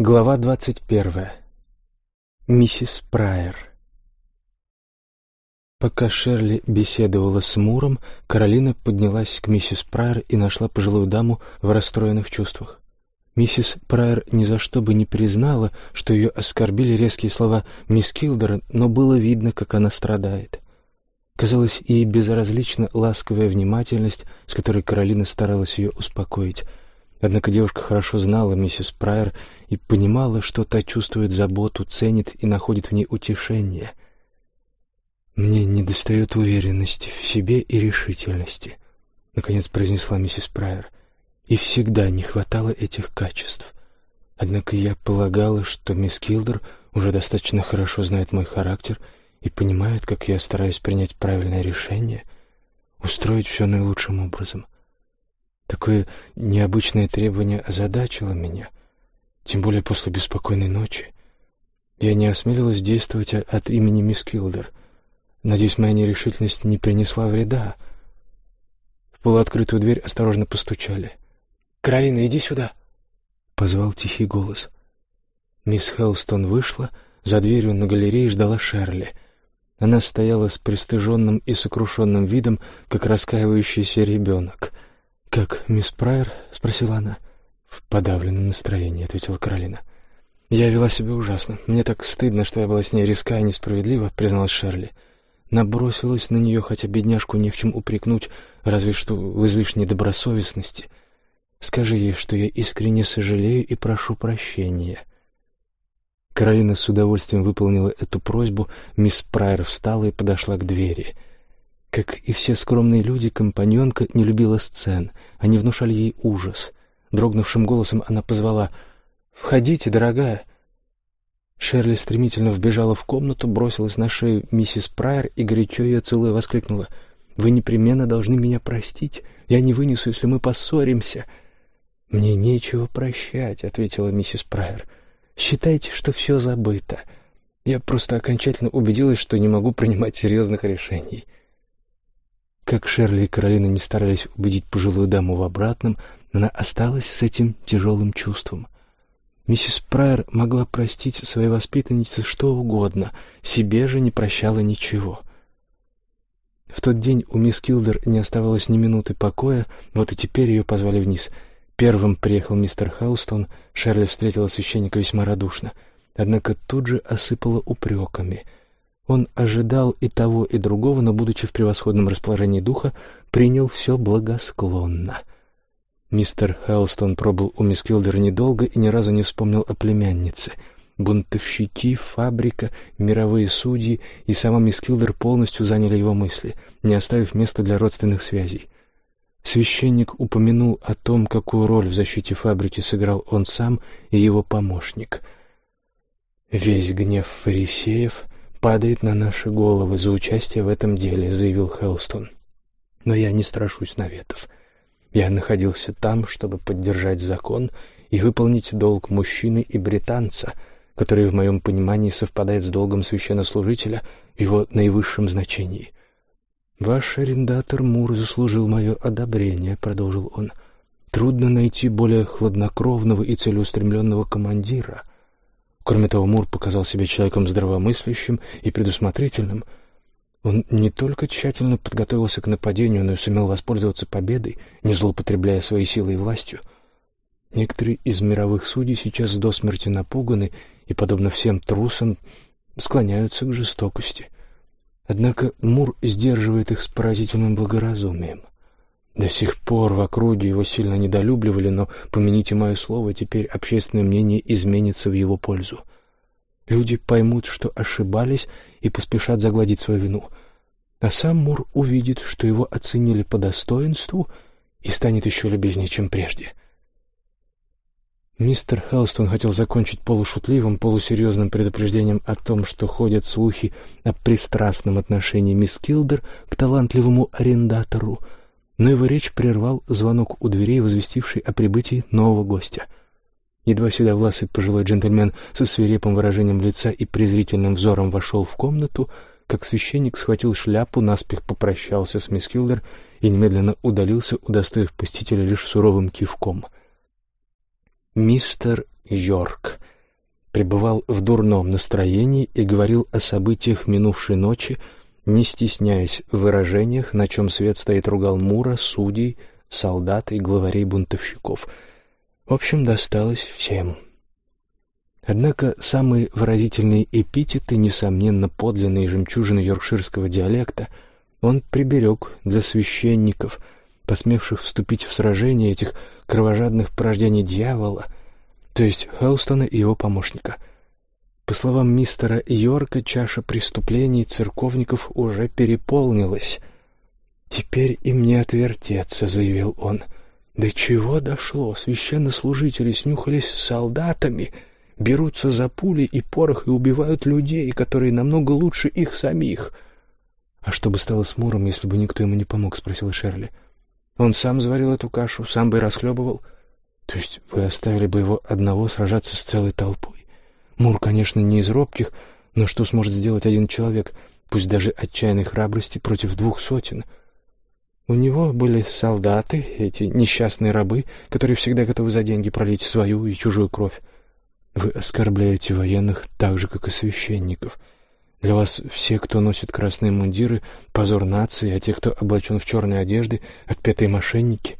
Глава двадцать первая. Миссис Прайер. Пока Шерли беседовала с Муром, Каролина поднялась к миссис Прайер и нашла пожилую даму в расстроенных чувствах. Миссис Прайер ни за что бы не признала, что ее оскорбили резкие слова мисс Килдера, но было видно, как она страдает. Казалось, ей безразлична ласковая внимательность, с которой Каролина старалась ее успокоить — Однако девушка хорошо знала миссис Прайер и понимала, что та чувствует заботу, ценит и находит в ней утешение. «Мне недостает уверенности в себе и решительности», — наконец произнесла миссис Прайер. «И всегда не хватало этих качеств. Однако я полагала, что мисс Килдер уже достаточно хорошо знает мой характер и понимает, как я стараюсь принять правильное решение, устроить все наилучшим образом». Такое необычное требование озадачило меня, тем более после беспокойной ночи. Я не осмелилась действовать от имени мисс Килдер. Надеюсь, моя нерешительность не принесла вреда. В полуоткрытую дверь осторожно постучали. «Каролина, иди сюда!» — позвал тихий голос. Мисс Хелстон вышла, за дверью на галерее ждала Шерли. Она стояла с пристыженным и сокрушенным видом, как раскаивающийся ребенок — «Как, мисс Прайер?» — спросила она. «В подавленном настроении», — ответила Каролина. «Я вела себя ужасно. Мне так стыдно, что я была с ней резка и несправедлива», — призналась Шерли. Набросилась на нее, хотя бедняжку не в чем упрекнуть, разве что в излишней добросовестности. «Скажи ей, что я искренне сожалею и прошу прощения». Каролина с удовольствием выполнила эту просьбу, мисс Прайер встала и подошла к двери — как и все скромные люди, компаньонка не любила сцен. Они внушали ей ужас. Дрогнувшим голосом она позвала «Входите, дорогая». Шерли стремительно вбежала в комнату, бросилась на шею миссис Прайер и горячо ее целуя воскликнула «Вы непременно должны меня простить. Я не вынесу, если мы поссоримся». «Мне нечего прощать», — ответила миссис Прайер. «Считайте, что все забыто. Я просто окончательно убедилась, что не могу принимать серьезных решений». Как Шерли и Каролина не старались убедить пожилую даму в обратном, она осталась с этим тяжелым чувством. Миссис Прайер могла простить своей воспитаннице что угодно, себе же не прощала ничего. В тот день у мисс Килдер не оставалось ни минуты покоя, вот и теперь ее позвали вниз. Первым приехал мистер Хаустон, Шерли встретила священника весьма радушно, однако тут же осыпала упреками — он ожидал и того, и другого, но, будучи в превосходном расположении духа, принял все благосклонно. Мистер Хелстон пробыл у мисс Килдер недолго и ни разу не вспомнил о племяннице. Бунтовщики, фабрика, мировые судьи и сама мисс Килдер полностью заняли его мысли, не оставив места для родственных связей. Священник упомянул о том, какую роль в защите фабрики сыграл он сам и его помощник. Весь гнев фарисеев — падает на наши головы за участие в этом деле», — заявил Хелстон. «Но я не страшусь наветов. Я находился там, чтобы поддержать закон и выполнить долг мужчины и британца, который в моем понимании совпадает с долгом священнослужителя в его наивысшем значении». «Ваш арендатор Мур заслужил мое одобрение», — продолжил он. «Трудно найти более хладнокровного и целеустремленного командира». Кроме того, Мур показал себя человеком здравомыслящим и предусмотрительным. Он не только тщательно подготовился к нападению, но и сумел воспользоваться победой, не злоупотребляя своей силой и властью. Некоторые из мировых судей сейчас до смерти напуганы и, подобно всем трусам, склоняются к жестокости. Однако Мур сдерживает их с поразительным благоразумием. До сих пор в округе его сильно недолюбливали, но, помяните мое слово, теперь общественное мнение изменится в его пользу. Люди поймут, что ошибались, и поспешат загладить свою вину. А сам Мур увидит, что его оценили по достоинству и станет еще любезнее, чем прежде. Мистер Хелстон хотел закончить полушутливым, полусерьезным предупреждением о том, что ходят слухи о пристрастном отношении мисс Килдер к талантливому арендатору — но его речь прервал звонок у дверей, возвестивший о прибытии нового гостя. Едва седовласый пожилой джентльмен со свирепым выражением лица и презрительным взором вошел в комнату, как священник схватил шляпу, наспех попрощался с мисс Килдер и немедленно удалился, удостоив посетителя лишь суровым кивком. «Мистер Йорк», пребывал в дурном настроении и говорил о событиях минувшей ночи, не стесняясь в выражениях, на чем свет стоит ругал Мура, судей, солдат и главарей бунтовщиков. В общем, досталось всем. Однако самые выразительные эпитеты, несомненно, подлинные жемчужины йоркширского диалекта, он приберег для священников, посмевших вступить в сражение этих кровожадных порождений дьявола, то есть Хелстона и его помощника — по словам мистера Йорка, чаша преступлений церковников уже переполнилась. «Теперь им не отвертеться», — заявил он. «До чего дошло? Священнослужители снюхались с солдатами, берутся за пули и порох и убивают людей, которые намного лучше их самих». «А что бы стало с Муром, если бы никто ему не помог?» — спросила Шерли. «Он сам заварил эту кашу, сам бы и расхлебывал. То есть вы оставили бы его одного сражаться с целой толпой?» Мур, конечно, не из робких, но что сможет сделать один человек, пусть даже отчаянной храбрости, против двух сотен? У него были солдаты, эти несчастные рабы, которые всегда готовы за деньги пролить свою и чужую кровь. Вы оскорбляете военных так же, как и священников. Для вас все, кто носит красные мундиры, позор нации, а те, кто облачен в черные одежды, отпетые мошенники.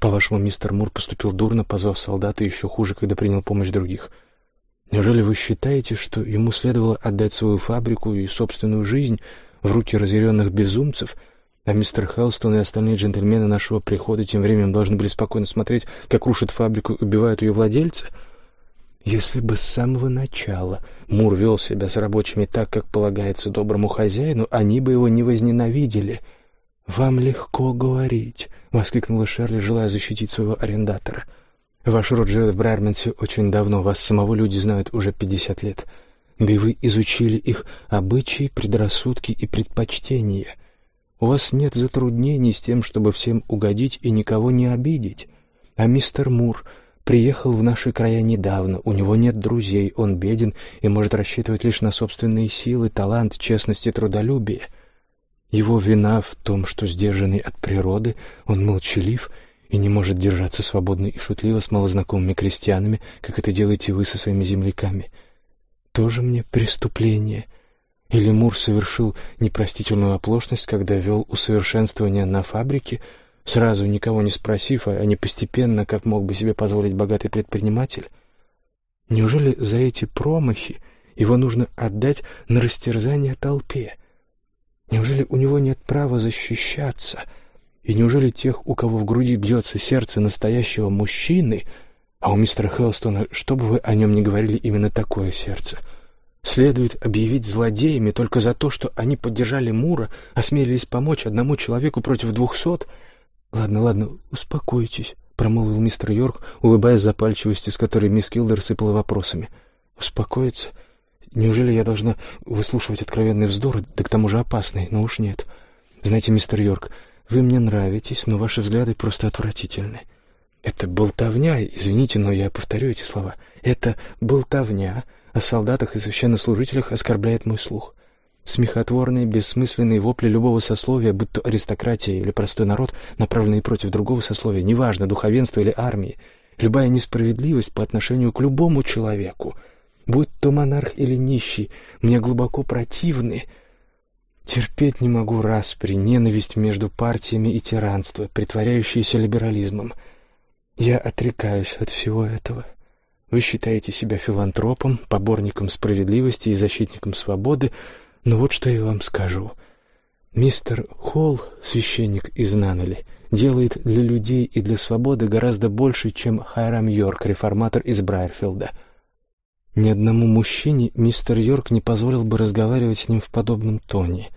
По-вашему, мистер Мур поступил дурно, позвав солдата, еще хуже, когда принял помощь других — Неужели вы считаете, что ему следовало отдать свою фабрику и собственную жизнь в руки разъяренных безумцев, а мистер Хелстон и остальные джентльмены нашего прихода тем временем должны были спокойно смотреть, как рушат фабрику и убивают ее владельца? Если бы с самого начала Мур вел себя с рабочими так, как полагается доброму хозяину, они бы его не возненавидели. «Вам легко говорить», — воскликнула Шерли, желая защитить своего арендатора — Ваш род живет в Брайерменсе очень давно, вас самого люди знают уже пятьдесят лет. Да и вы изучили их обычаи, предрассудки и предпочтения. У вас нет затруднений с тем, чтобы всем угодить и никого не обидеть. А мистер Мур приехал в наши края недавно, у него нет друзей, он беден и может рассчитывать лишь на собственные силы, талант, честность и трудолюбие. Его вина в том, что сдержанный от природы, он молчалив и не может держаться свободно и шутливо с малознакомыми крестьянами, как это делаете вы со своими земляками. Тоже мне преступление. Или Мур совершил непростительную оплошность, когда вел усовершенствование на фабрике, сразу никого не спросив, а не постепенно, как мог бы себе позволить богатый предприниматель? Неужели за эти промахи его нужно отдать на растерзание толпе? Неужели у него нет права защищаться — и неужели тех, у кого в груди бьется сердце настоящего мужчины, а у мистера Хелстона, что бы вы о нем ни говорили, именно такое сердце, следует объявить злодеями только за то, что они поддержали Мура, осмелились помочь одному человеку против двухсот? Ладно, ладно, успокойтесь, промолвил мистер Йорк, улыбаясь запальчивости, с которой мисс Килдер сыпала вопросами. Успокоиться? Неужели я должна выслушивать откровенный вздор, да к тому же опасный? Но уж нет. Знаете, мистер Йорк, вы мне нравитесь, но ваши взгляды просто отвратительны. Это болтовня, извините, но я повторю эти слова. Это болтовня о солдатах и священнослужителях оскорбляет мой слух. Смехотворные, бессмысленные вопли любого сословия, будь то аристократия или простой народ, направленные против другого сословия, неважно, духовенство или армии, любая несправедливость по отношению к любому человеку, будь то монарх или нищий, мне глубоко противны, Терпеть не могу распри, ненависть между партиями и тиранство, притворяющиеся либерализмом. Я отрекаюсь от всего этого. Вы считаете себя филантропом, поборником справедливости и защитником свободы, но вот что я вам скажу. Мистер Холл, священник из Наннели, делает для людей и для свободы гораздо больше, чем Хайрам Йорк, реформатор из Брайерфилда. Ни одному мужчине мистер Йорк не позволил бы разговаривать с ним в подобном тоне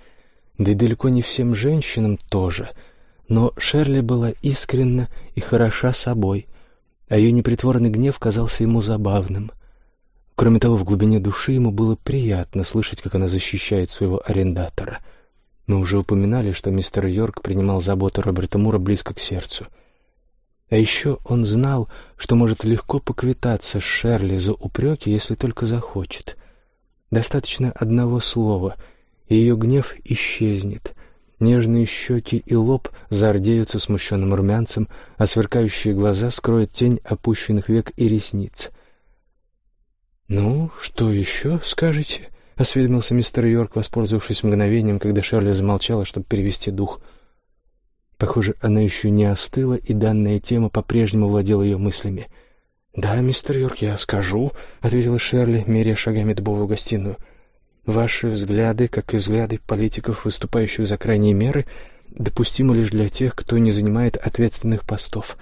да и далеко не всем женщинам тоже. Но Шерли была искренна и хороша собой, а ее непритворный гнев казался ему забавным. Кроме того, в глубине души ему было приятно слышать, как она защищает своего арендатора. Мы уже упоминали, что мистер Йорк принимал заботу Роберта Мура близко к сердцу. А еще он знал, что может легко поквитаться с Шерли за упреки, если только захочет. Достаточно одного слова — и ее гнев исчезнет. Нежные щеки и лоб зардеются смущенным румянцем, а сверкающие глаза скроют тень опущенных век и ресниц. «Ну, что еще скажете?» — осведомился мистер Йорк, воспользовавшись мгновением, когда Шерли замолчала, чтобы перевести дух. Похоже, она еще не остыла, и данная тема по-прежнему владела ее мыслями. «Да, мистер Йорк, я скажу», — ответила Шерли, меряя шагами дубовую гостиную. «Ваши взгляды, как и взгляды политиков, выступающих за крайние меры, допустимы лишь для тех, кто не занимает ответственных постов.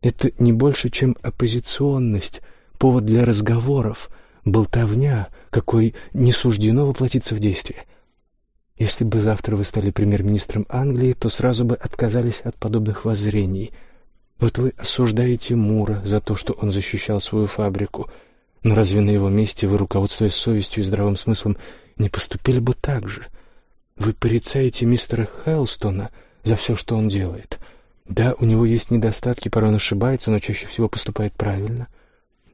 Это не больше, чем оппозиционность, повод для разговоров, болтовня, какой не суждено воплотиться в действие. Если бы завтра вы стали премьер-министром Англии, то сразу бы отказались от подобных воззрений. Вот вы осуждаете Мура за то, что он защищал свою фабрику, но разве на его месте вы, руководствуясь совестью и здравым смыслом, не поступили бы так же? Вы порицаете мистера Хелстона за все, что он делает. Да, у него есть недостатки, порой он ошибается, но чаще всего поступает правильно.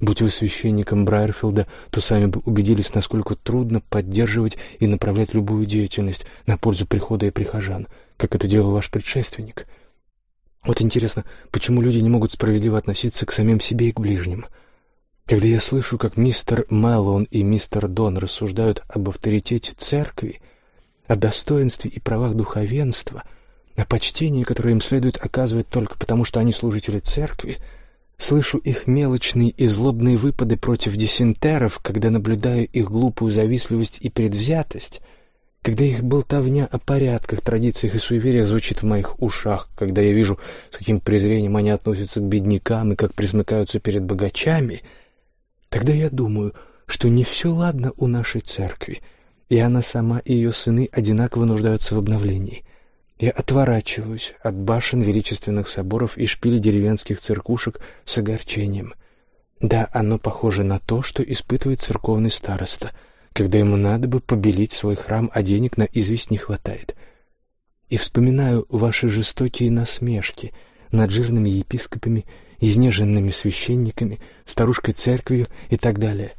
Будь вы священником Брайерфилда, то сами бы убедились, насколько трудно поддерживать и направлять любую деятельность на пользу прихода и прихожан, как это делал ваш предшественник. Вот интересно, почему люди не могут справедливо относиться к самим себе и к ближним? Когда я слышу, как мистер Мэллоун и мистер Дон рассуждают об авторитете церкви, о достоинстве и правах духовенства, о почтении, которое им следует оказывать только потому, что они служители церкви — Слышу их мелочные и злобные выпады против десентеров, когда наблюдаю их глупую завистливость и предвзятость, когда их болтовня о порядках, традициях и суевериях звучит в моих ушах, когда я вижу, с каким презрением они относятся к беднякам и как присмыкаются перед богачами, тогда я думаю, что не все ладно у нашей церкви, и она сама и ее сыны одинаково нуждаются в обновлении — я отворачиваюсь от башен величественных соборов и шпилей деревенских церкушек с огорчением. Да, оно похоже на то, что испытывает церковный староста, когда ему надо бы побелить свой храм, а денег на известь не хватает. И вспоминаю ваши жестокие насмешки над жирными епископами, изнеженными священниками, старушкой церковью и так далее.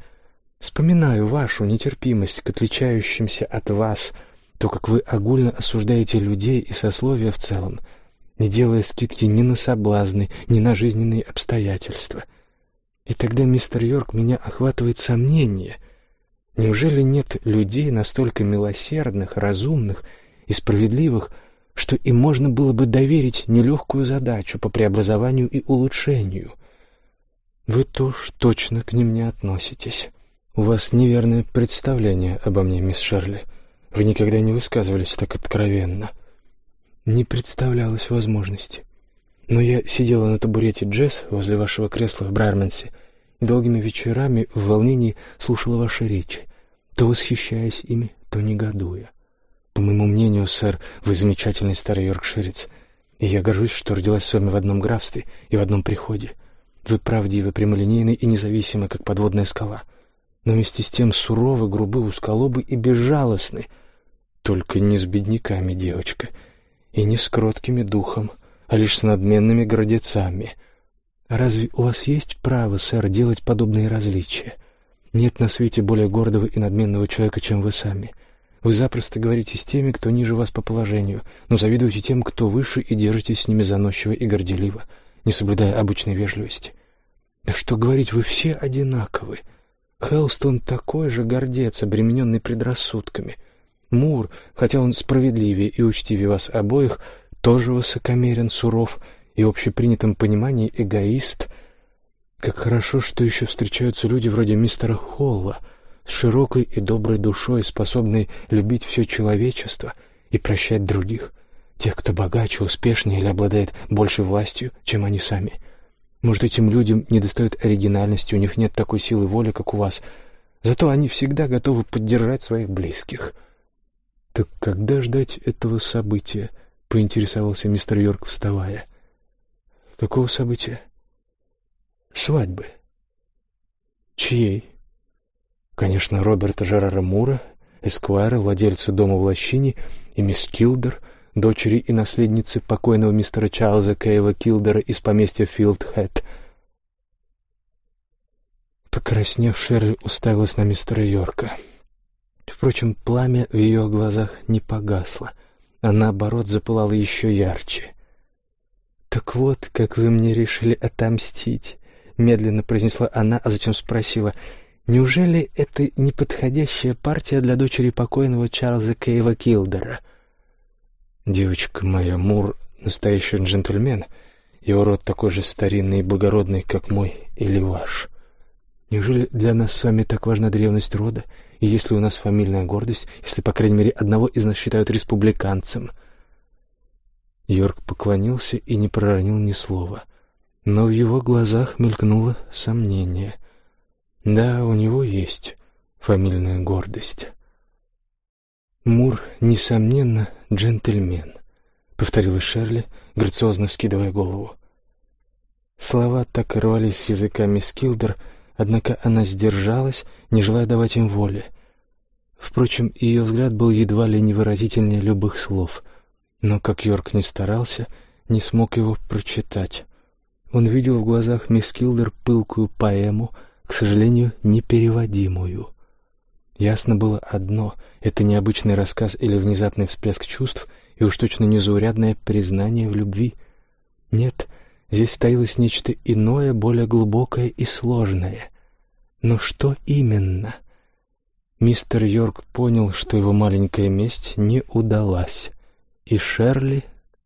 Вспоминаю вашу нетерпимость к отличающимся от вас – то, как вы огульно осуждаете людей и сословия в целом, не делая скидки ни на соблазны, ни на жизненные обстоятельства. И тогда, мистер Йорк, меня охватывает сомнение. Неужели нет людей настолько милосердных, разумных и справедливых, что им можно было бы доверить нелегкую задачу по преобразованию и улучшению? Вы тоже точно к ним не относитесь. У вас неверное представление обо мне, мисс Шерли. Вы никогда не высказывались так откровенно. Не представлялось возможности. Но я сидела на табурете Джесс возле вашего кресла в Брайерменсе и долгими вечерами в волнении слушала ваши речи, то восхищаясь ими, то негодуя. По моему мнению, сэр, вы замечательный старый йоркширец, и я горжусь, что родилась с вами в одном графстве и в одном приходе. Вы правдивы, прямолинейны и независимы, как подводная скала, но вместе с тем суровы, грубы, узколобы и безжалостны — только не с бедняками, девочка, и не с кроткими духом, а лишь с надменными гордецами. Разве у вас есть право, сэр, делать подобные различия? Нет на свете более гордого и надменного человека, чем вы сами. Вы запросто говорите с теми, кто ниже вас по положению, но завидуете тем, кто выше, и держитесь с ними заносчиво и горделиво, не соблюдая обычной вежливости. Да что говорить, вы все одинаковы. Хелстон такой же гордец, обремененный предрассудками — Мур, хотя он справедливее и учтивее вас обоих, тоже высокомерен, суров и в общепринятом понимании эгоист. Как хорошо, что еще встречаются люди вроде мистера Холла, с широкой и доброй душой, способные любить все человечество и прощать других, тех, кто богаче, успешнее или обладает большей властью, чем они сами. Может, этим людям недостает оригинальности, у них нет такой силы воли, как у вас, зато они всегда готовы поддержать своих близких. «Так когда ждать этого события?» — поинтересовался мистер Йорк, вставая. «Какого события?» «Свадьбы». «Чьей?» «Конечно, Роберта Жерара Мура, эсквайра, владельца дома в Лощине, и мисс Килдер, дочери и наследницы покойного мистера Чарльза Кейва Килдера из поместья Филдхэт». Покраснев, Шерри уставилась на мистера Йорка. «Йорка». Впрочем, пламя в ее глазах не погасло, а наоборот запылало еще ярче. «Так вот, как вы мне решили отомстить», — медленно произнесла она, а затем спросила, Неужели это неподходящая партия для дочери покойного Чарльза Кейва Килдера? Девочка моя, Мур — настоящий джентльмен. Его род такой же старинный и благородный, как мой или ваш. Неужели для нас с вами так важна древность рода? И если у нас фамильная гордость, если, по крайней мере, одного из нас считают республиканцем? Йорк поклонился и не проронил ни слова. Но в его глазах мелькнуло сомнение. Да, у него есть фамильная гордость. Мур, несомненно, джентльмен, повторила Шерли, грациозно скидывая голову. Слова так рвались с языка мисс Килдер, однако она сдержалась, не желая давать им воли. Впрочем, ее взгляд был едва ли невыразительнее любых слов, но, как Йорк не старался, не смог его прочитать. Он видел в глазах мисс Килдер пылкую поэму, к сожалению, непереводимую. Ясно было одно — это необычный рассказ или внезапный всплеск чувств, и уж точно незаурядное признание в любви. Нет, здесь таилось нечто иное, более глубокое и сложное. Но что именно? Мистер Йорк понял, что его маленькая месть не удалась, и Шерли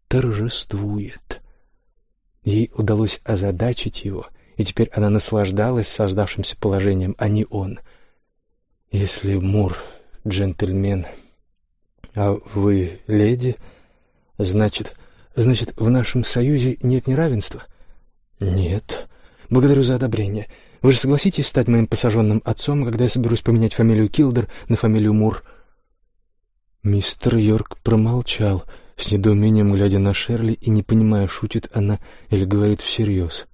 торжествует. Ей удалось озадачить его, и теперь она наслаждалась создавшимся положением, а не он. Если Мур — джентльмен, а вы — леди, значит... Значит, в нашем союзе нет неравенства? Нет. Благодарю за одобрение. Вы же согласитесь стать моим посаженным отцом, когда я соберусь поменять фамилию Килдер на фамилию Мур? Мистер Йорк промолчал — с недоумением глядя на Шерли и не понимая, шутит она или говорит всерьез.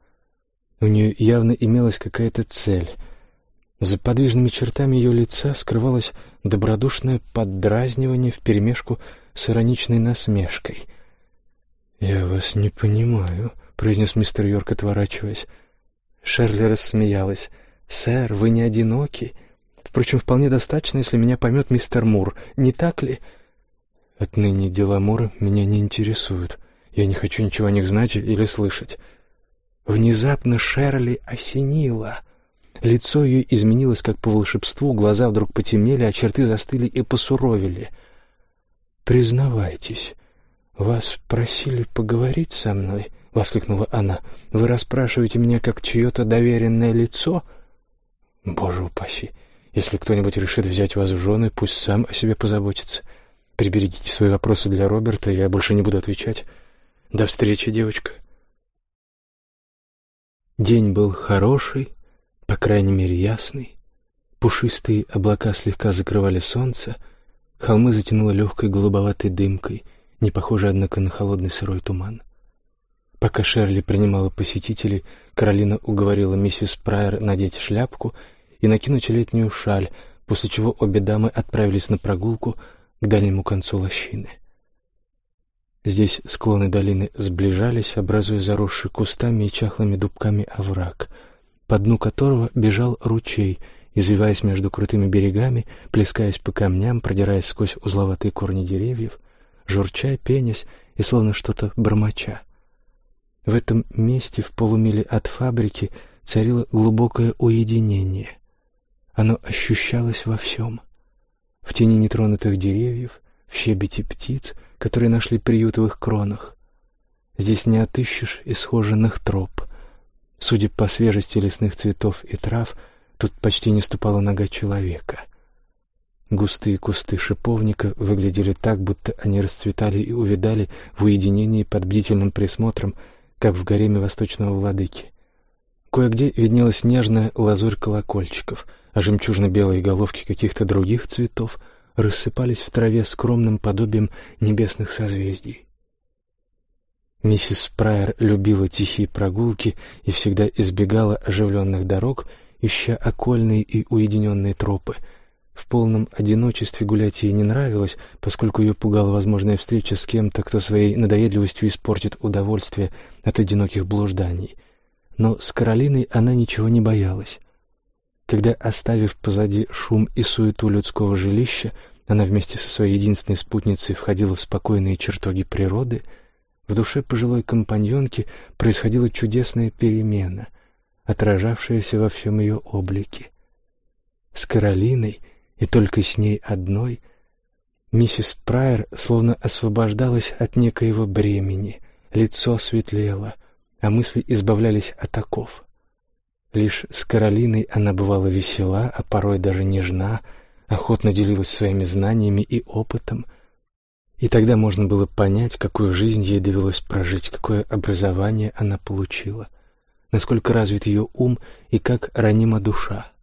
У нее явно имелась какая-то цель. За подвижными чертами ее лица скрывалось добродушное поддразнивание вперемешку с ироничной насмешкой. «Я вас не понимаю», — произнес мистер Йорк, отворачиваясь. Шерли рассмеялась. «Сэр, вы не одиноки. Впрочем, вполне достаточно, если меня поймет мистер Мур. Не так ли?» Отныне дела Мора меня не интересуют. Я не хочу ничего о них знать или слышать. Внезапно Шерли осенило. Лицо ее изменилось, как по волшебству, глаза вдруг потемнели, а черты застыли и посуровили. «Признавайтесь, вас просили поговорить со мной?» — воскликнула она. «Вы расспрашиваете меня как чье-то доверенное лицо?» «Боже упаси! Если кто-нибудь решит взять вас в жены, пусть сам о себе позаботится. Приберегите свои вопросы для Роберта, я больше не буду отвечать. До встречи, девочка. День был хороший, по крайней мере ясный. Пушистые облака слегка закрывали солнце, холмы затянуло легкой голубоватой дымкой, не похожей, однако, на холодный сырой туман. Пока Шерли принимала посетителей, Каролина уговорила миссис Прайер надеть шляпку и накинуть летнюю шаль, после чего обе дамы отправились на прогулку к дальнему концу лощины. Здесь склоны долины сближались, образуя заросший кустами и чахлыми дубками овраг, по дну которого бежал ручей, извиваясь между крутыми берегами, плескаясь по камням, продираясь сквозь узловатые корни деревьев, журча, пенясь и словно что-то бормоча. В этом месте в полумиле от фабрики царило глубокое уединение. Оно ощущалось во всем — в тени нетронутых деревьев, в щебете птиц, которые нашли приют в их кронах. Здесь не отыщешь исхоженных троп. Судя по свежести лесных цветов и трав, тут почти не ступала нога человека. Густые кусты шиповника выглядели так, будто они расцветали и увядали в уединении под бдительным присмотром, как в гареме восточного владыки. Кое-где виднелась нежная лазурь колокольчиков — а жемчужно-белые головки каких-то других цветов рассыпались в траве скромным подобием небесных созвездий. Миссис Прайер любила тихие прогулки и всегда избегала оживленных дорог, ища окольные и уединенные тропы. В полном одиночестве гулять ей не нравилось, поскольку ее пугала возможная встреча с кем-то, кто своей надоедливостью испортит удовольствие от одиноких блужданий. Но с Каролиной она ничего не боялась. Когда, оставив позади шум и суету людского жилища, она вместе со своей единственной спутницей входила в спокойные чертоги природы, в душе пожилой компаньонки происходила чудесная перемена, отражавшаяся во всем ее облике. с Каролиной и только с ней одной, миссис Прайер словно освобождалась от некоего бремени, лицо светлело, а мысли избавлялись от оков. Лишь с Каролиной она бывала весела, а порой даже нежна, охотно делилась своими знаниями и опытом. И тогда можно было понять, какую жизнь ей довелось прожить, какое образование она получила, насколько развит ее ум и как ранима душа.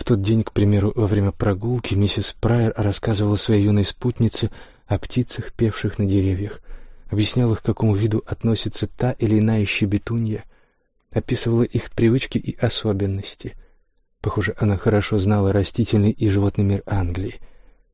В тот день, к примеру, во время прогулки миссис Прайер рассказывала своей юной спутнице о птицах, певших на деревьях, объясняла, к какому виду относится та или иная щебетунья, описывала их привычки и особенности. Похоже, она хорошо знала растительный и животный мир Англии.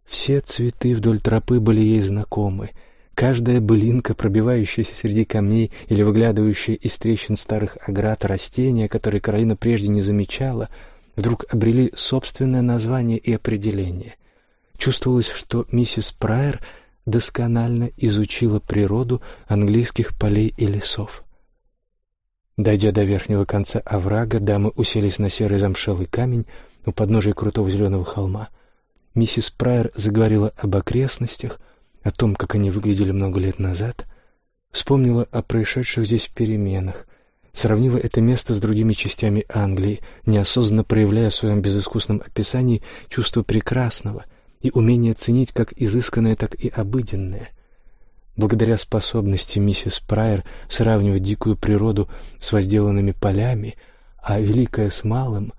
Все цветы вдоль тропы были ей знакомы. Каждая былинка, пробивающаяся среди камней или выглядывающая из трещин старых оград растения, которые Каролина прежде не замечала, вдруг обрели собственное название и определение. Чувствовалось, что миссис Прайер досконально изучила природу английских полей и лесов. Дойдя до верхнего конца оврага, дамы уселись на серый замшелый камень у подножия крутого зеленого холма. Миссис Прайер заговорила об окрестностях, о том, как они выглядели много лет назад, вспомнила о происшедших здесь переменах, сравнила это место с другими частями Англии, неосознанно проявляя в своем безыскусном описании чувство прекрасного и умение ценить как изысканное, так и обыденное. Благодаря способности миссис Прайер сравнивать дикую природу с возделанными полями, а великое с малым,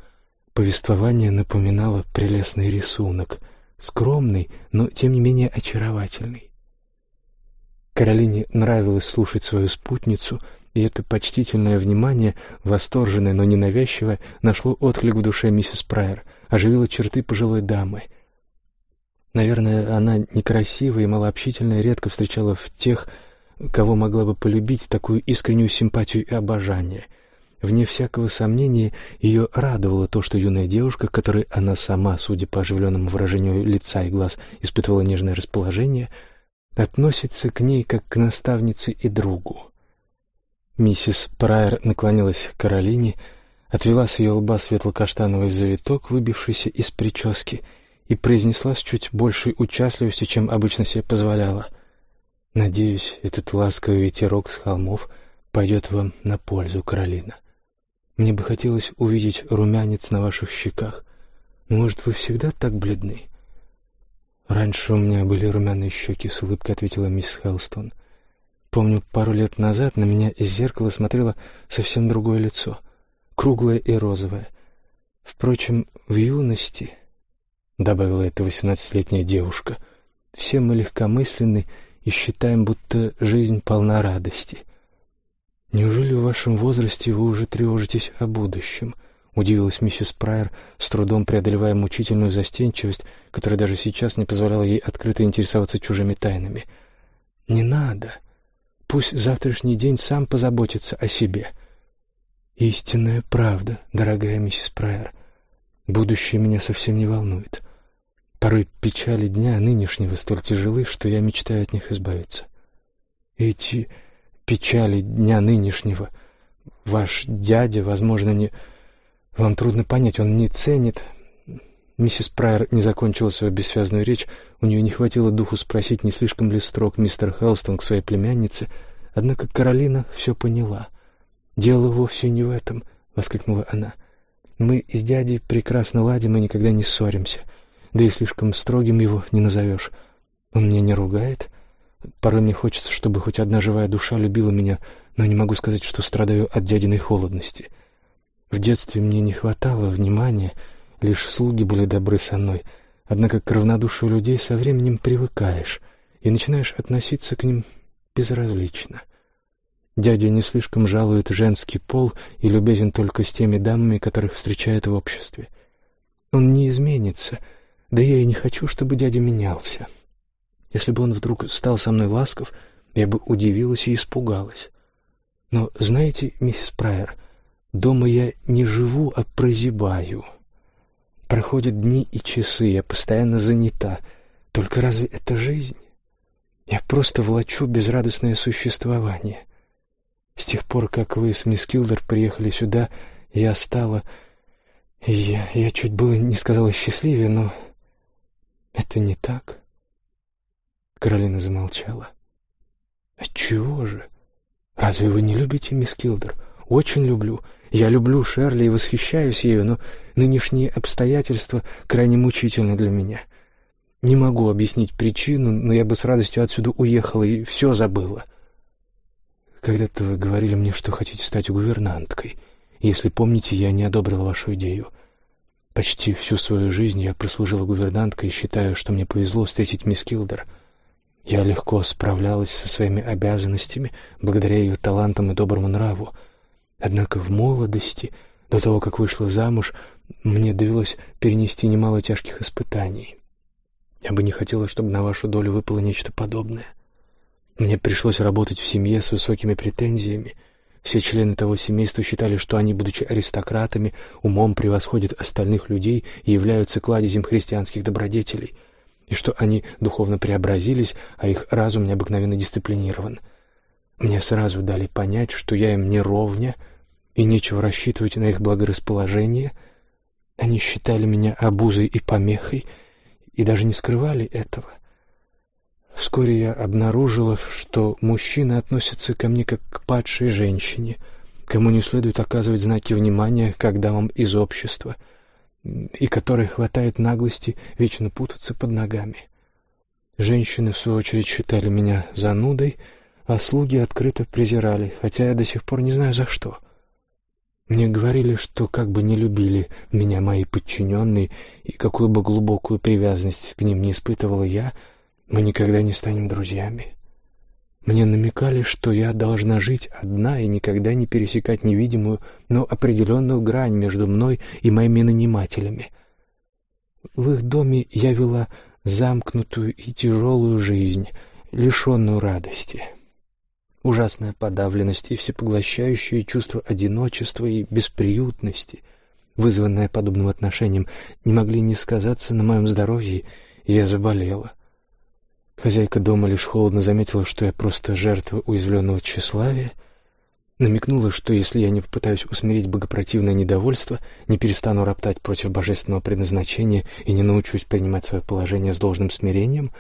повествование напоминало прелестный рисунок, скромный, но тем не менее очаровательный. Каролине нравилось слушать свою спутницу, и это почтительное внимание, восторженное, но ненавязчивое, нашло отклик в душе миссис Прайер, оживило черты пожилой дамы — Наверное, она некрасивая и малообщительная редко встречала в тех, кого могла бы полюбить такую искреннюю симпатию и обожание. Вне всякого сомнения, ее радовало то, что юная девушка, которой она сама, судя по оживленному выражению лица и глаз, испытывала нежное расположение, относится к ней как к наставнице и другу. Миссис Прайер наклонилась к Каролине, отвела с ее лба светло-каштановый завиток, выбившийся из прически, и произнесла с чуть большей участливостью, чем обычно себе позволяла. «Надеюсь, этот ласковый ветерок с холмов пойдет вам на пользу, Каролина. Мне бы хотелось увидеть румянец на ваших щеках. Может, вы всегда так бледны?» «Раньше у меня были румяные щеки», — с улыбкой ответила мисс Хелстон. «Помню, пару лет назад на меня из зеркала смотрело совсем другое лицо, круглое и розовое. Впрочем, в юности — добавила эта восемнадцатилетняя девушка. «Все мы легкомысленны и считаем, будто жизнь полна радости. Неужели в вашем возрасте вы уже тревожитесь о будущем?» — удивилась миссис Прайер, с трудом преодолевая мучительную застенчивость, которая даже сейчас не позволяла ей открыто интересоваться чужими тайнами. «Не надо. Пусть завтрашний день сам позаботится о себе». «Истинная правда, дорогая миссис Прайер. Будущее меня совсем не волнует. Порой печали дня нынешнего столь тяжелы, что я мечтаю от них избавиться. Эти печали дня нынешнего ваш дядя, возможно, не... Вам трудно понять, он не ценит... Миссис Прайер не закончила свою бессвязную речь, у нее не хватило духу спросить, не слишком ли строг мистер Хелстон к своей племяннице, однако Каролина все поняла. «Дело вовсе не в этом», — воскликнула она. «Мы с дядей прекрасно ладим и никогда не ссоримся да и слишком строгим его не назовешь. Он меня не ругает. Порой мне хочется, чтобы хоть одна живая душа любила меня, но не могу сказать, что страдаю от дядиной холодности. В детстве мне не хватало внимания, лишь слуги были добры со мной, однако к равнодушию людей со временем привыкаешь и начинаешь относиться к ним безразлично. Дядя не слишком жалует женский пол и любезен только с теми дамами, которых встречает в обществе. Он не изменится — да я и не хочу, чтобы дядя менялся. Если бы он вдруг стал со мной ласков, я бы удивилась и испугалась. Но знаете, миссис Прайер, дома я не живу, а прозябаю. Проходят дни и часы, я постоянно занята. Только разве это жизнь? Я просто влачу безрадостное существование. С тех пор, как вы с мисс Килдер приехали сюда, я стала Я, я чуть было не сказала счастливее, но это не так. Каролина замолчала. «Отчего же? Разве вы не любите мисс Килдер? Очень люблю. Я люблю Шерли и восхищаюсь ею, но нынешние обстоятельства крайне мучительны для меня. Не могу объяснить причину, но я бы с радостью отсюда уехала и все забыла. Когда-то вы говорили мне, что хотите стать гувернанткой. Если помните, я не одобрила вашу идею. Почти всю свою жизнь я прослужила гувернанткой и считаю, что мне повезло встретить мисс Килдер. Я легко справлялась со своими обязанностями благодаря ее талантам и доброму нраву. Однако в молодости, до того, как вышла замуж, мне довелось перенести немало тяжких испытаний. Я бы не хотела, чтобы на вашу долю выпало нечто подобное. Мне пришлось работать в семье с высокими претензиями. Все члены того семейства считали, что они, будучи аристократами, умом превосходят остальных людей и являются кладезем христианских добродетелей, и что они духовно преобразились, а их разум необыкновенно дисциплинирован. Мне сразу дали понять, что я им не ровня, и нечего рассчитывать на их благорасположение. Они считали меня обузой и помехой, и даже не скрывали этого. Вскоре я обнаружила, что мужчины относятся ко мне как к падшей женщине, кому не следует оказывать знаки внимания, как дамам из общества, и которой хватает наглости вечно путаться под ногами. Женщины, в свою очередь, считали меня занудой, а слуги открыто презирали, хотя я до сих пор не знаю за что. Мне говорили, что как бы не любили меня мои подчиненные, и какую бы глубокую привязанность к ним не испытывала я — мы никогда не станем друзьями. Мне намекали, что я должна жить одна и никогда не пересекать невидимую, но определенную грань между мной и моими нанимателями. В их доме я вела замкнутую и тяжелую жизнь, лишенную радости. Ужасная подавленность и всепоглощающее чувство одиночества и бесприютности, вызванное подобным отношением, не могли не сказаться на моем здоровье, и я заболела. Хозяйка дома лишь холодно заметила, что я просто жертва уязвленного тщеславия, намекнула, что если я не попытаюсь усмирить богопротивное недовольство, не перестану роптать против божественного предназначения и не научусь принимать свое положение с должным смирением,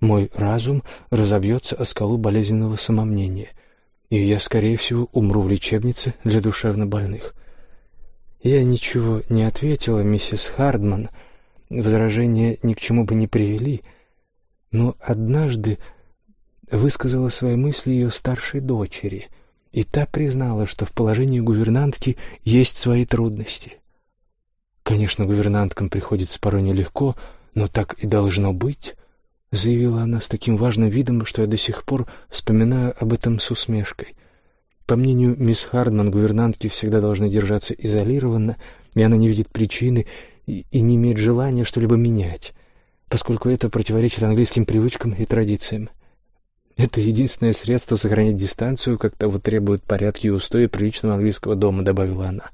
мой разум разобьется о скалу болезненного самомнения, и я, скорее всего, умру в лечебнице для душевнобольных. Я ничего не ответила, миссис Хардман. Возражения ни к чему бы не привели — но однажды высказала свои мысли ее старшей дочери, и та признала, что в положении гувернантки есть свои трудности. «Конечно, гувернанткам приходится порой нелегко, но так и должно быть», — заявила она с таким важным видом, что я до сих пор вспоминаю об этом с усмешкой. По мнению мисс Хардман, гувернантки всегда должны держаться изолированно, и она не видит причины и, и не имеет желания что-либо менять поскольку это противоречит английским привычкам и традициям. Это единственное средство сохранить дистанцию, как того требуют порядки и устои приличного английского дома, добавила она.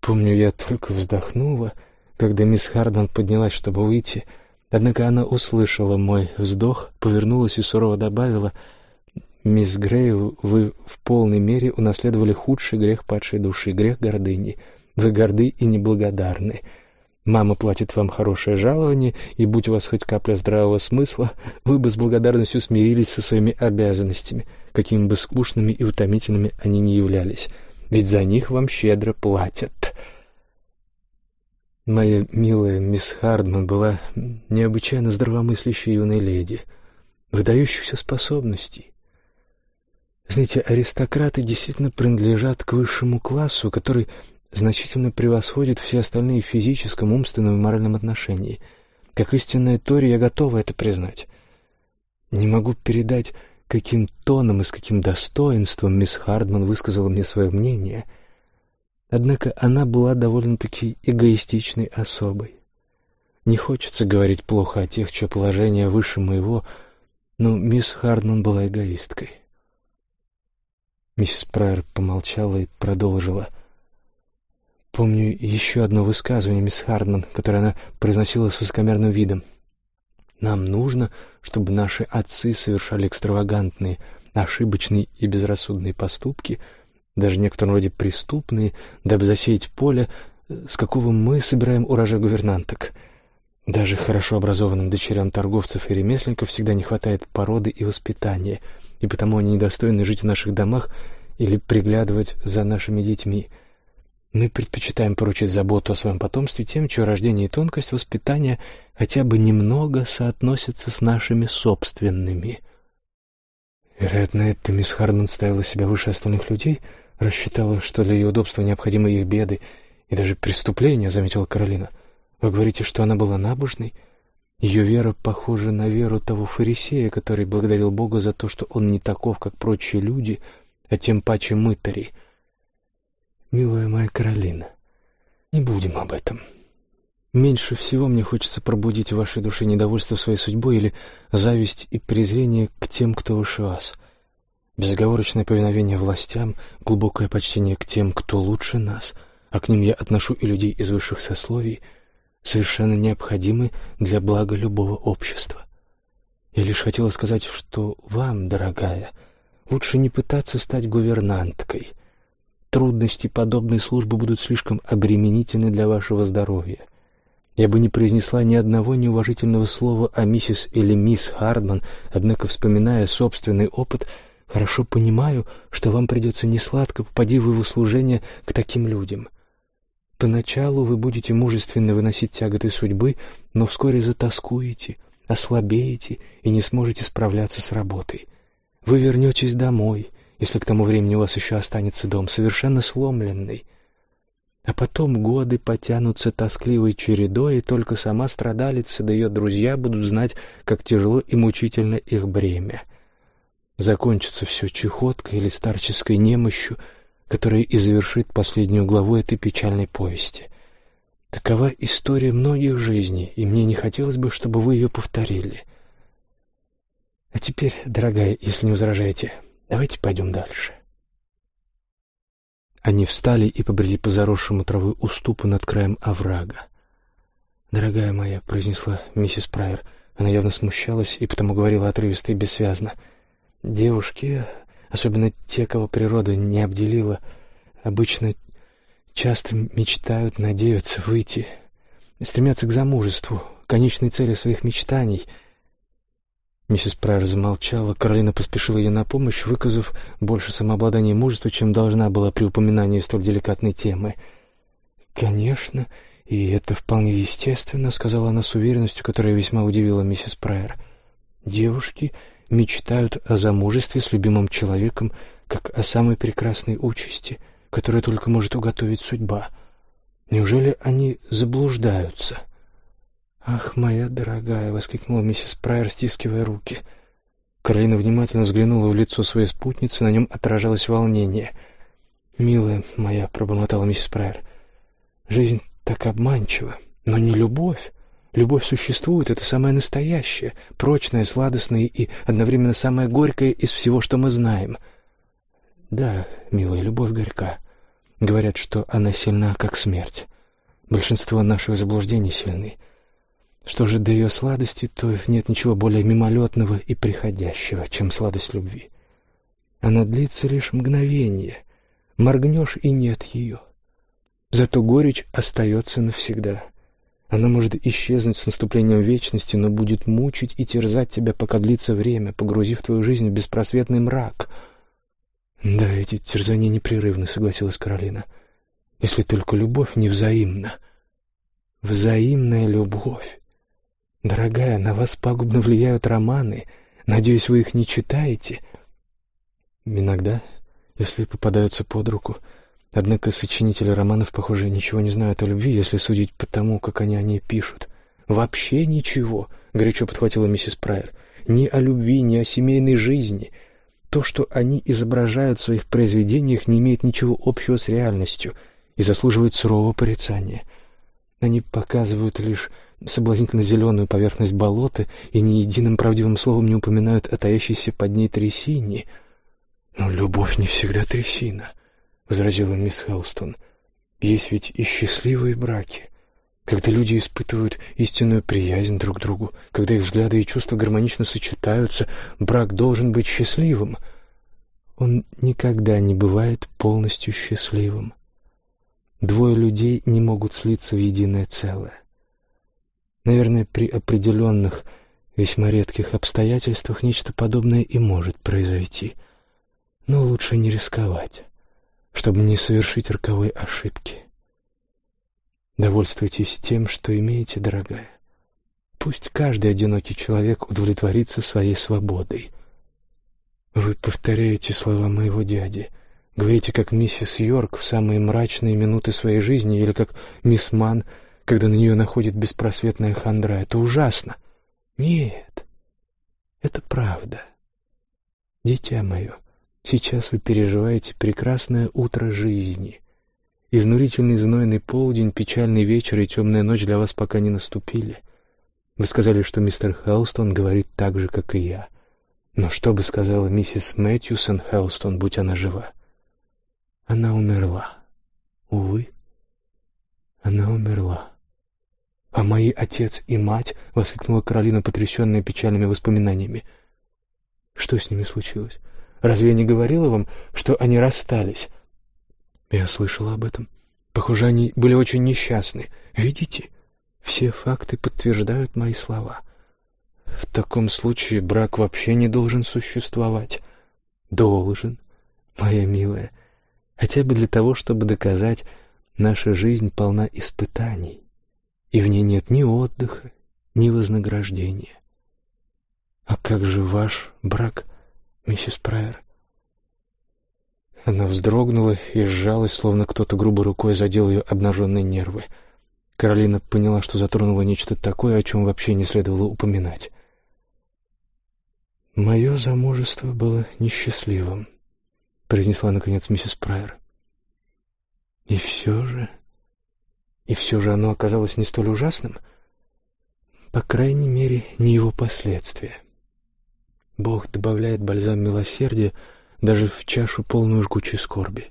Помню, я только вздохнула, когда мисс Хардман поднялась, чтобы выйти, однако она услышала мой вздох, повернулась и сурово добавила: "Мисс Грейл, вы в полной мере унаследовали худший грех падшей души, грех гордыни. Вы горды и неблагодарны. Мама платит вам хорошее жалование, и будь у вас хоть капля здравого смысла, вы бы с благодарностью смирились со своими обязанностями, какими бы скучными и утомительными они ни являлись, ведь за них вам щедро платят. Моя милая мисс Хардман была необычайно здравомыслящей юной леди, выдающихся способностей. Знаете, аристократы действительно принадлежат к высшему классу, который значительно превосходит все остальные в физическом, умственном и моральном отношении. Как истинная Тори я готова это признать. Не могу передать, каким тоном и с каким достоинством мисс Хардман высказала мне свое мнение. Однако она была довольно-таки эгоистичной особой. Не хочется говорить плохо о тех, чье положение выше моего, но мисс Хардман была эгоисткой. Миссис Прайер помолчала и продолжила — Помню еще одно высказывание мисс Хардман, которое она произносила с высокомерным видом. «Нам нужно, чтобы наши отцы совершали экстравагантные, ошибочные и безрассудные поступки, даже в некотором роде преступные, дабы засеять поле, с какого мы собираем урожай гувернанток. Даже хорошо образованным дочерям торговцев и ремесленников всегда не хватает породы и воспитания, и потому они недостойны жить в наших домах или приглядывать за нашими детьми. Мы предпочитаем поручить заботу о своем потомстве тем, чье рождение и тонкость воспитания хотя бы немного соотносятся с нашими собственными. Вероятно, это мисс Хардман ставила себя выше остальных людей, рассчитала, что для ее удобства необходимы их беды и даже преступления, заметила Каролина. Вы говорите, что она была набожной? Ее вера похожа на веру того фарисея, который благодарил Бога за то, что он не таков, как прочие люди, а тем паче мытари — Милая моя Каролина, не будем об этом. Меньше всего мне хочется пробудить в вашей душе недовольство своей судьбой или зависть и презрение к тем, кто выше вас. Безоговорочное повиновение властям, глубокое почтение к тем, кто лучше нас, а к ним я отношу и людей из высших сословий, совершенно необходимы для блага любого общества. Я лишь хотела сказать, что вам, дорогая, лучше не пытаться стать гувернанткой — Трудности подобной службы будут слишком обременительны для вашего здоровья. Я бы не произнесла ни одного неуважительного слова о миссис или мисс Хардман, однако, вспоминая собственный опыт, хорошо понимаю, что вам придется несладко, попади вы в услужение к таким людям. Поначалу вы будете мужественно выносить тяготы судьбы, но вскоре затаскуете, ослабеете и не сможете справляться с работой. Вы вернетесь домой — если к тому времени у вас еще останется дом, совершенно сломленный. А потом годы потянутся тоскливой чередой, и только сама страдалица да ее друзья будут знать, как тяжело и мучительно их бремя. Закончится все чехоткой или старческой немощью, которая и завершит последнюю главу этой печальной повести. Такова история многих жизней, и мне не хотелось бы, чтобы вы ее повторили. А теперь, дорогая, если не возражаете, Давайте пойдем дальше. Они встали и побрели по заросшему травой уступу над краем оврага. «Дорогая моя», — произнесла миссис Прайер, она явно смущалась и потому говорила отрывисто и бессвязно. «Девушки, особенно те, кого природа не обделила, обычно часто мечтают, надеются выйти, стремятся к замужеству, конечной цели своих мечтаний — Миссис Прайер замолчала. Каролина поспешила ей на помощь, выказав больше самообладания и мужества, чем должна была при упоминании столь деликатной темы. «Конечно, и это вполне естественно», — сказала она с уверенностью, которая весьма удивила миссис Прайер. «Девушки мечтают о замужестве с любимым человеком, как о самой прекрасной участи, которую только может уготовить судьба. Неужели они заблуждаются?» «Ах, моя дорогая!» — воскликнула миссис Прайер, стискивая руки. Каролина внимательно взглянула в лицо своей спутницы, на нем отражалось волнение. «Милая моя!» — пробормотала миссис Прайер. «Жизнь так обманчива, но не любовь. Любовь существует, это самое настоящее, прочное, сладостное и одновременно самое горькое из всего, что мы знаем. Да, милая, любовь горька. Говорят, что она сильна, как смерть. Большинство наших заблуждений сильны». Что же до ее сладости, то нет ничего более мимолетного и приходящего, чем сладость любви. Она длится лишь мгновение, моргнешь и нет ее. Зато горечь остается навсегда. Она может исчезнуть с наступлением вечности, но будет мучить и терзать тебя, пока длится время, погрузив твою жизнь в беспросветный мрак. «Да, эти терзания непрерывны», — согласилась Каролина. «Если только любовь невзаимна». «Взаимная любовь. Дорогая, на вас пагубно влияют романы. Надеюсь, вы их не читаете. Иногда, если попадаются под руку. Однако сочинители романов, похоже, ничего не знают о любви, если судить по тому, как они о ней пишут. Вообще ничего, горячо подхватила миссис Прайер. Ни о любви, ни о семейной жизни. То, что они изображают в своих произведениях, не имеет ничего общего с реальностью и заслуживает сурового порицания. Они показывают лишь соблазнительно зеленую поверхность болота и ни единым правдивым словом не упоминают о таящейся под ней трясине. «Но любовь не всегда трясина», — возразила мисс Хелстон. «Есть ведь и счастливые браки, когда люди испытывают истинную приязнь друг к другу, когда их взгляды и чувства гармонично сочетаются, брак должен быть счастливым. Он никогда не бывает полностью счастливым. двое людей не могут слиться в единое целое. Наверное, при определенных, весьма редких обстоятельствах нечто подобное и может произойти. Но лучше не рисковать, чтобы не совершить роковой ошибки. Довольствуйтесь тем, что имеете, дорогая. Пусть каждый одинокий человек удовлетворится своей свободой. Вы повторяете слова моего дяди. Говорите, как миссис Йорк в самые мрачные минуты своей жизни или как мисс Ман, когда на нее находит беспросветная хандра. Это ужасно. Нет, это правда. Дитя мое, сейчас вы переживаете прекрасное утро жизни. Изнурительный знойный полдень, печальный вечер и темная ночь для вас пока не наступили. Вы сказали, что мистер Хелстон говорит так же, как и я. Но что бы сказала миссис Мэтьюсон Хелстон, будь она жива? Она умерла. Увы, она умерла. «А мои отец и мать?» — воскликнула Каролина, потрясенная печальными воспоминаниями. «Что с ними случилось? Разве я не говорила вам, что они расстались?» Я слышала об этом. Похоже, они были очень несчастны. Видите? Все факты подтверждают мои слова. В таком случае брак вообще не должен существовать. Должен, моя милая. Хотя бы для того, чтобы доказать, наша жизнь полна испытаний, и в ней нет ни отдыха, ни вознаграждения. А как же ваш брак, миссис Прайер? Она вздрогнула и сжалась, словно кто-то грубо рукой задел ее обнаженные нервы. Каролина поняла, что затронула нечто такое, о чем вообще не следовало упоминать. «Мое замужество было несчастливым», — произнесла, наконец, миссис Прайер. «И все же...» «И все же оно оказалось не столь ужасным?» «По крайней мере, не его последствия. Бог добавляет бальзам милосердия, — даже в чашу полную жгучей скорби.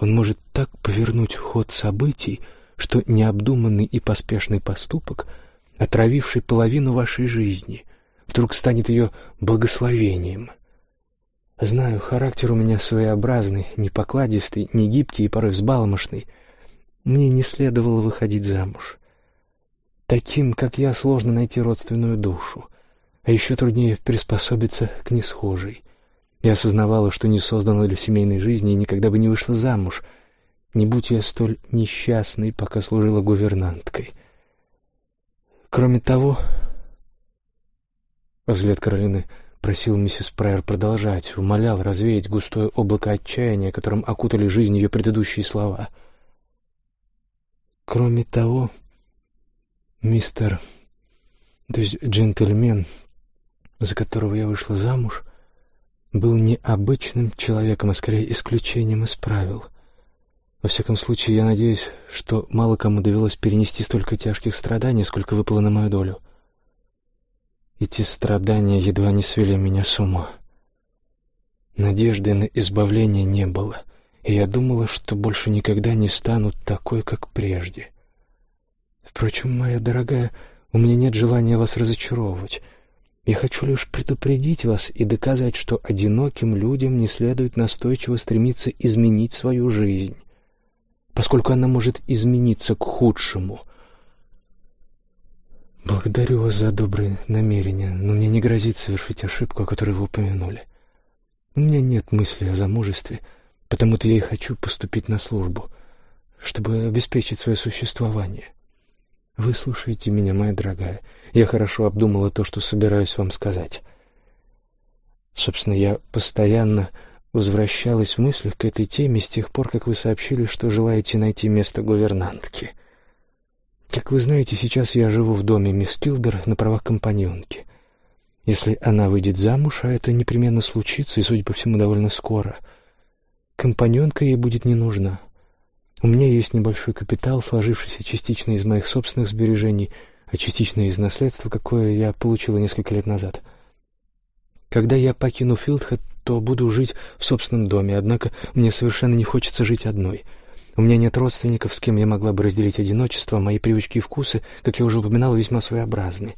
Он может так повернуть ход событий, что необдуманный и поспешный поступок, отравивший половину вашей жизни, вдруг станет ее благословением. Знаю, характер у меня своеобразный, непокладистый, негибкий и порой взбалмошный. Мне не следовало выходить замуж. Таким, как я, сложно найти родственную душу, а еще труднее приспособиться к несхожей. Я осознавала, что не создана для семейной жизни и никогда бы не вышла замуж, не будь я столь несчастной, пока служила гувернанткой. Кроме того, взгляд Каролины просил миссис Прайер продолжать, умолял развеять густое облако отчаяния, которым окутали жизнь ее предыдущие слова. Кроме того, мистер, то есть джентльмен, за которого я вышла замуж, был не обычным человеком, а скорее исключением из правил. Во всяком случае, я надеюсь, что мало кому довелось перенести столько тяжких страданий, сколько выпало на мою долю. Эти страдания едва не свели меня с ума. Надежды на избавление не было, и я думала, что больше никогда не стану такой, как прежде. Впрочем, моя дорогая, у меня нет желания вас разочаровывать — я хочу лишь предупредить вас и доказать, что одиноким людям не следует настойчиво стремиться изменить свою жизнь, поскольку она может измениться к худшему. Благодарю вас за добрые намерения, но мне не грозит совершить ошибку, о которой вы упомянули. У меня нет мысли о замужестве, потому-то я и хочу поступить на службу, чтобы обеспечить свое существование. Выслушайте меня, моя дорогая. Я хорошо обдумала то, что собираюсь вам сказать. Собственно, я постоянно возвращалась в мыслях к этой теме с тех пор, как вы сообщили, что желаете найти место гувернантки. Как вы знаете, сейчас я живу в доме мисс Килдер на правах компаньонки. Если она выйдет замуж, а это непременно случится, и, судя по всему, довольно скоро, компаньонка ей будет не нужна. У меня есть небольшой капитал, сложившийся частично из моих собственных сбережений, а частично из наследства, какое я получила несколько лет назад. Когда я покину Филдхэт, то буду жить в собственном доме, однако мне совершенно не хочется жить одной. У меня нет родственников, с кем я могла бы разделить одиночество, мои привычки и вкусы, как я уже упоминала, весьма своеобразны.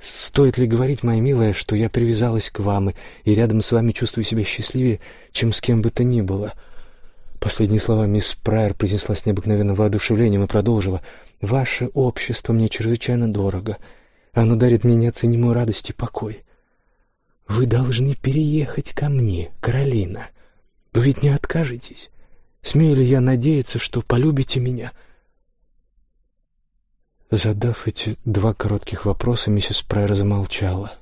Стоит ли говорить, моя милая, что я привязалась к вам и рядом с вами чувствую себя счастливее, чем с кем бы то ни было — Последние слова мисс Прайер произнесла с необыкновенным воодушевлением и продолжила. «Ваше общество мне чрезвычайно дорого. Оно дарит мне неоценимую радость и покой. Вы должны переехать ко мне, Каролина. Вы ведь не откажетесь? Смею ли я надеяться, что полюбите меня?» Задав эти два коротких вопроса, миссис Прайер замолчала.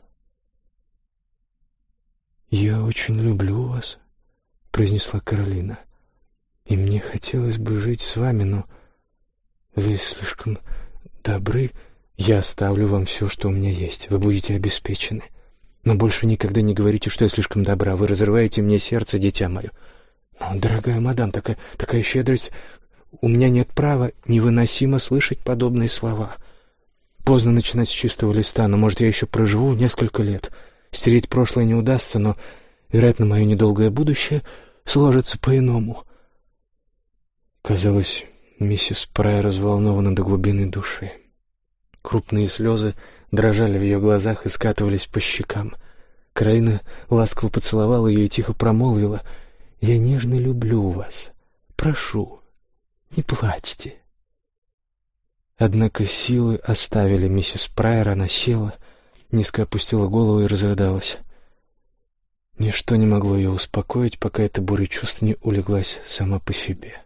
«Я очень люблю вас», — произнесла Каролина. «И мне хотелось бы жить с вами, но вы слишком добры. Я оставлю вам все, что у меня есть. Вы будете обеспечены. Но больше никогда не говорите, что я слишком добра. Вы разрываете мне сердце, дитя мое. Ну, дорогая мадам, такая, такая щедрость у меня нет права невыносимо слышать подобные слова. Поздно начинать с чистого листа, но, может, я еще проживу несколько лет. Стереть прошлое не удастся, но, вероятно, мое недолгое будущее сложится по-иному. Казалось, миссис Прай разволнована до глубины души. Крупные слезы дрожали в ее глазах и скатывались по щекам. Краина ласково поцеловала ее и тихо промолвила «Я нежно люблю вас. Прошу, не плачьте. Однако силы оставили миссис Прайер, она села, низко опустила голову и разрыдалась. Ничто не могло ее успокоить, пока эта буря чувств не улеглась сама по себе.